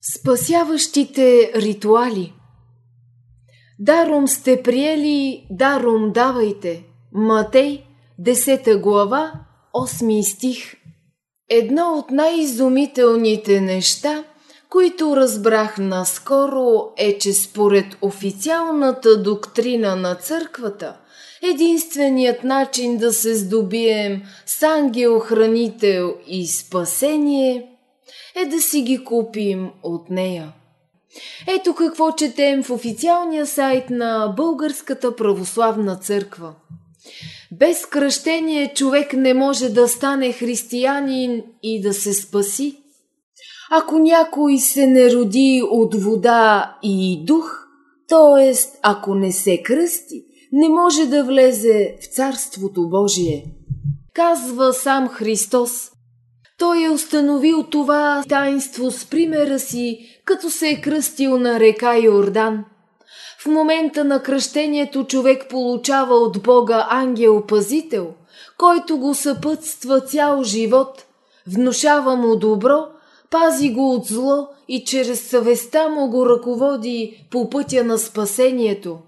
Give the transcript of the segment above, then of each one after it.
Спасяващите ритуали Даром сте приели, даром давайте. Матей, 10 глава, 8 стих Едно от най-изумителните неща, които разбрах наскоро е, че според официалната доктрина на църквата, единственият начин да се здобием с ангел-хранител и спасение – е да си ги купим от нея. Ето какво четем в официалния сайт на Българската православна църква. Без кръщение човек не може да стане християнин и да се спаси. Ако някой се не роди от вода и дух, т.е. ако не се кръсти, не може да влезе в Царството Божие. Казва сам Христос, той е установил това таинство с примера си, като се е кръстил на река Йордан. В момента на кръщението човек получава от Бога ангел-пазител, който го съпътства цял живот, внушава му добро, пази го от зло и чрез съвестта му го ръководи по пътя на спасението.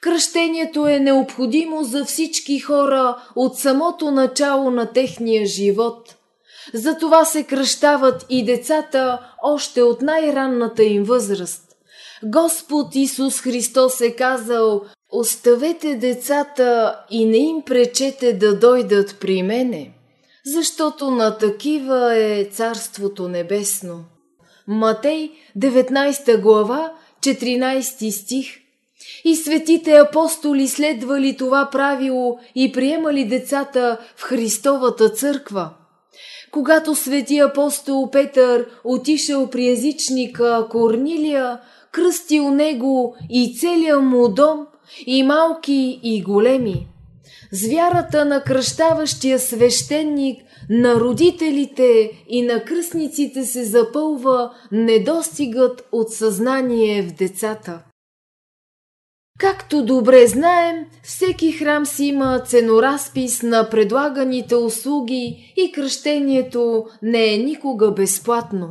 Кръщението е необходимо за всички хора от самото начало на техния живот – затова се кръщават и децата още от най-ранната им възраст. Господ Исус Христос е казал Оставете децата и не им пречете да дойдат при мене, защото на такива е Царството Небесно. Матей, 19 глава, 14 стих И светите апостоли следвали това правило и приемали децата в Христовата църква – когато свети апостол Петър отишъл при езичника Корнилия, кръстил него и целия му дом, и малки, и големи. С вярата на кръщаващия свещеник, на родителите и на кръстниците се запълва недостигът от съзнание в децата. Както добре знаем, всеки храм си има ценоразпис на предлаганите услуги и кръщението не е никога безплатно.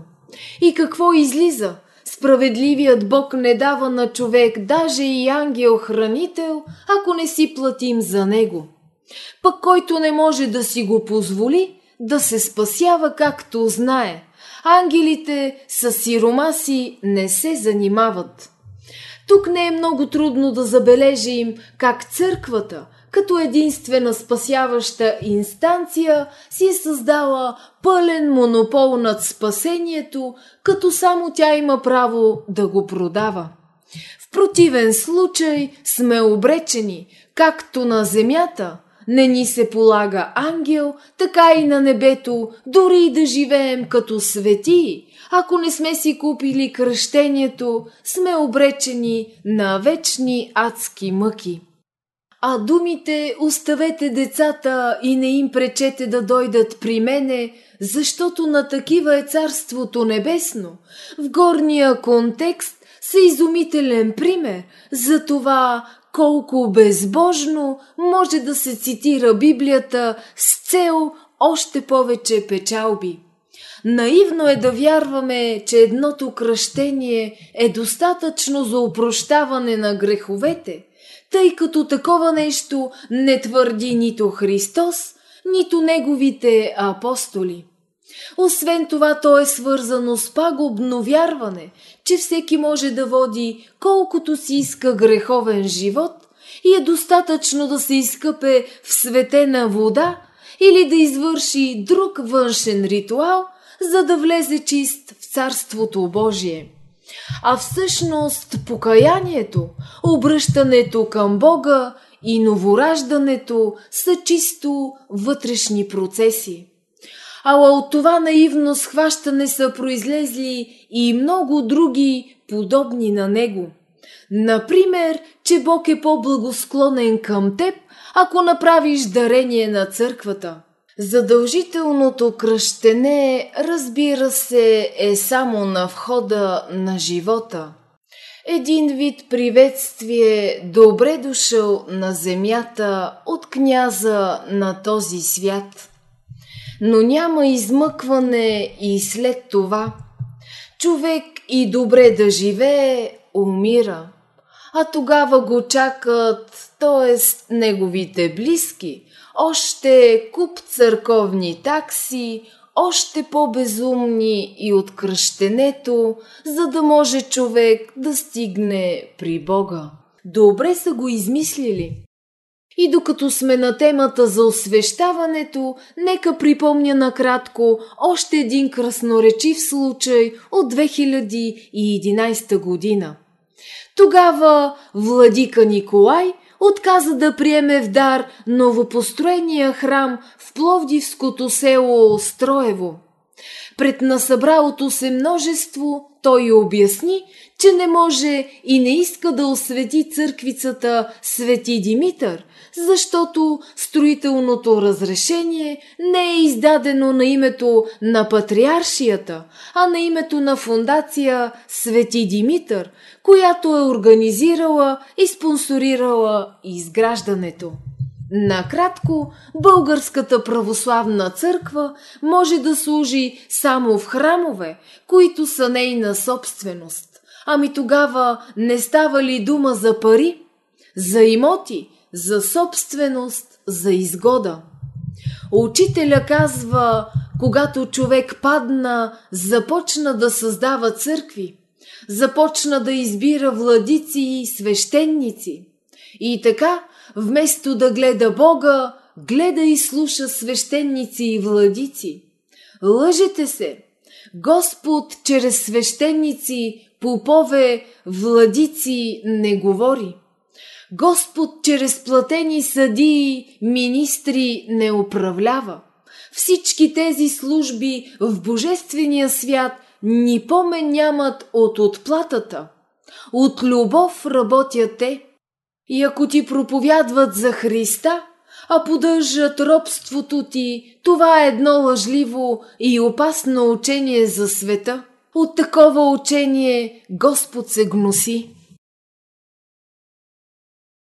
И какво излиза? Справедливият Бог не дава на човек даже и ангел-хранител, ако не си платим за него. Пък който не може да си го позволи, да се спасява както знае. Ангелите с сиромаси не се занимават. Тук не е много трудно да забележим как църквата, като единствена спасяваща инстанция, си е създала пълен монопол над спасението, като само тя има право да го продава. В противен случай сме обречени, както на земята, не ни се полага ангел, така и на небето, дори и да живеем като светии, ако не сме си купили кръщението, сме обречени на вечни адски мъки. А думите «Оставете децата и не им пречете да дойдат при мене», защото на такива е Царството Небесно, в горния контекст са изумителен пример за това колко безбожно може да се цитира Библията с цел още повече печалби. Наивно е да вярваме, че едното кръщение е достатъчно за упрощаване на греховете, тъй като такова нещо не твърди нито Христос, нито неговите апостоли. Освен това, то е свързано с пагубно вярване, че всеки може да води колкото си иска греховен живот и е достатъчно да се изкъпе в светена вода или да извърши друг външен ритуал – за да влезе чист в Царството Божие. А всъщност покаянието, обръщането към Бога и новораждането са чисто вътрешни процеси. Ала от това наивно схващане са произлезли и много други подобни на него. Например, че Бог е по-благосклонен към теб, ако направиш дарение на църквата – Задължителното кръщене, разбира се, е само на входа на живота. Един вид приветствие добре дошъл на земята от княза на този свят. Но няма измъкване и след това. Човек и добре да живее, умира. А тогава го чакат, т.е. неговите близки, още куп църковни такси, още по-безумни и от кръщенето, за да може човек да стигне при Бога. Добре са го измислили. И докато сме на темата за освещаването, нека припомня накратко още един красноречив случай от 2011 година. Тогава владика Николай отказа да приеме в дар новопостроения храм в Пловдивското село Строево. Пред насъбралото се множество той обясни, че не може и не иска да освети църквицата Свети Димитър, защото строителното разрешение не е издадено на името на патриаршията, а на името на фундация Свети Димитър, която е организирала и спонсорирала изграждането. Накратко, Българската православна църква може да служи само в храмове, които са нейна собственост. Ами тогава не става ли дума за пари, за имоти, за собственост, за изгода? Учителя казва, когато човек падна, започна да създава църкви, започна да избира владици и свещеници. И така, вместо да гледа Бога, гледа и слуша свещеници и владици. Лъжете се! Господ чрез свещеници, попове, владици не говори. Господ чрез платени съдии, министри не управлява. Всички тези служби в Божествения свят ни помен нямат от отплатата. От любов работят те. И ако ти проповядват за Христа, а поддържат робството ти, това е едно лъжливо и опасно учение за света. От такова учение Господ се гноси.